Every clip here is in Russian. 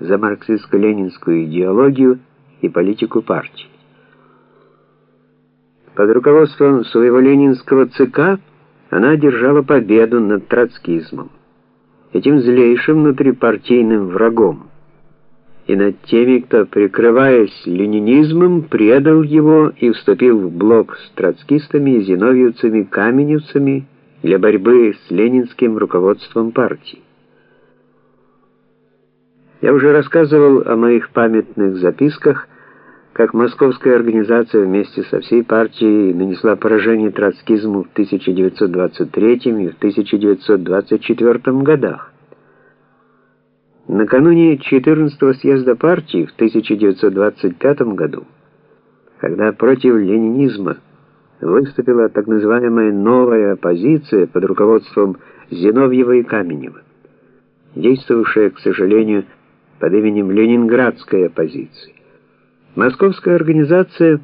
за марксистско-ленинскую идеологию и политику партии. Под руководством своего ленинского ЦК она одержала победу над троцкизмом, этим злейшим внутрипартийным врагом, и над теми, кто, прикрываясь ленинизмом, предал его и вступил в блок с троцкистами, зиновьевцами, каменевцами для борьбы с ленинским руководством партии. Я уже рассказывал о моих памятных записках, как московская организация вместе со всей партией нанесла поражение троцкизму в 1923 и в 1924 годах. Накануне 14-го съезда партии в 1925 году, когда против ленинизма выступила так называемая новая оппозиция под руководством Зиновьева и Каменева, действовавшая, к сожалению, под именем Ленинградской оппозиции. Московская организация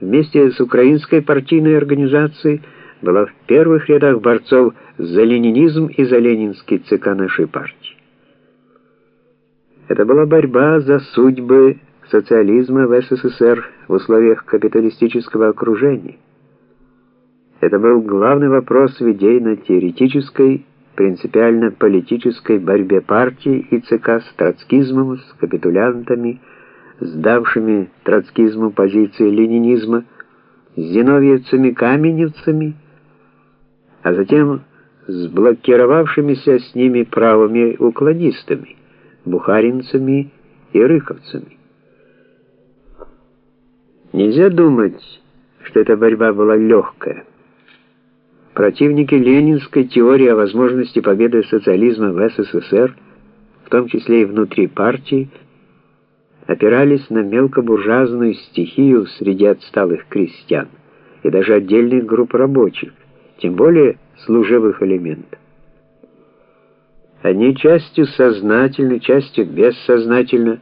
вместе с украинской партийной организацией была в первых рядах борцов за ленинизм и за ленинский ЦК нашей партии. Это была борьба за судьбы социализма в СССР в условиях капиталистического окружения. Это был главный вопрос в идейно-теоретической принципиально-политической борьбе партии и ЦК с троцкизмом, с капитулянтами, сдавшими троцкизму позиции ленинизма, с зиновьевцами-каменевцами, а затем с блокировавшимися с ними правыми уклонистами, бухаринцами и рыховцами. Нельзя думать, что эта борьба была легкая. Противники ленинской теории о возможности победы социализма в СССР, в том числе и внутри партии, опирались на мелкобуржуазную стихию среди отсталых крестьян и даже отдельных групп рабочих, тем более служивых элементов. Они частью сознательно, частью бессознательно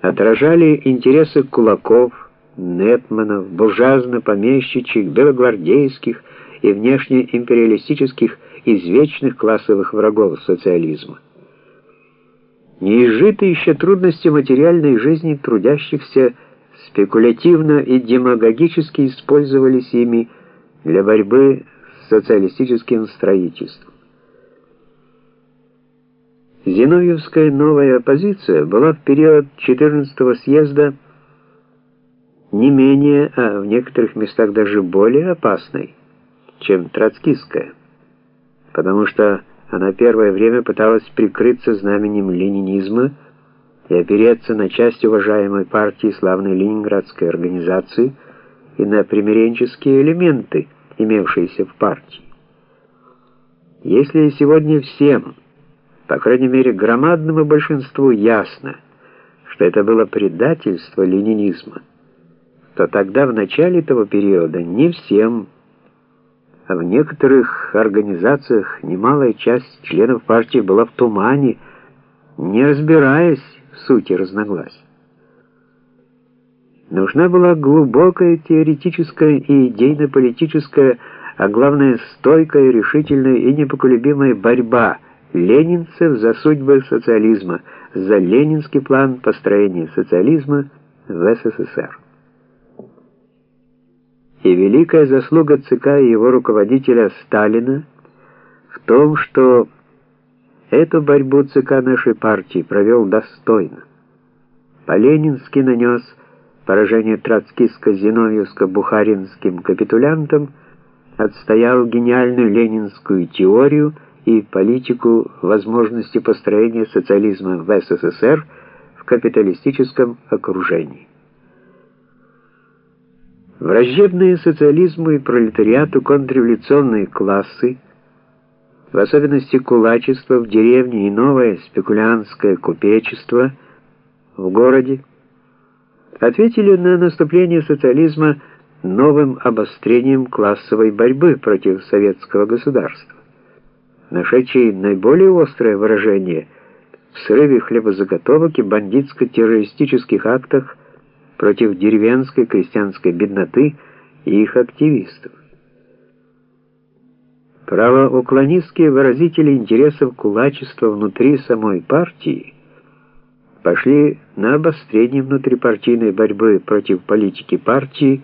отражали интересы кулаков, нетманов, буржуазно-помещичьих, белогвардейских, и внешнеимпериалистических извечных классовых врагов социализма. Неизжитые еще трудности материальной жизни трудящихся спекулятивно и демагогически использовались ими для борьбы с социалистическим строительством. Зиновьевская новая оппозиция была в период 14-го съезда не менее, а в некоторых местах даже более опасной, чем троцкистская, потому что она первое время пыталась прикрыться знаменем ленинизма и опереться на часть уважаемой партии славной ленинградской организации и на примиренческие элементы, имевшиеся в партии. Если сегодня всем, по крайней мере громадному большинству ясно, что это было предательство ленинизма, то тогда в начале этого периода не всем в некоторых организациях немалая часть членов партии была в тумане, не разбираясь в сути разногласий. Нужна была глубокая теоретическая и идейно-политическая, а главное стойкая, решительная и непоколебимая борьба ленинцев за судьбы социализма, за ленинский план построения социализма в СССР и великая заслуга ЦК и его руководителя Сталина в том, что эту борьбу ЦК нашей партии провел достойно. По-ленински нанес поражение троцкистско-зиновьевско-бухаринским капитулянтам, отстоял гениальную ленинскую теорию и политику возможности построения социализма в СССР в капиталистическом окружении. Враждебные социализму и пролетариату контрреволюционные классы, в особенности кулачество в деревне и новое спекулянтское купечество в городе, ответили на наступление социализма новым обострением классовой борьбы против советского государства, нашедшей наиболее острое выражение в срыве хлебозаготовок и бандитско-террористических актах против деревенской крестьянской бедноты и их активистов. Правоуклонистские выразители интересов кулачества внутри самой партии пошли на обострение внутрипартийной борьбы против политики партии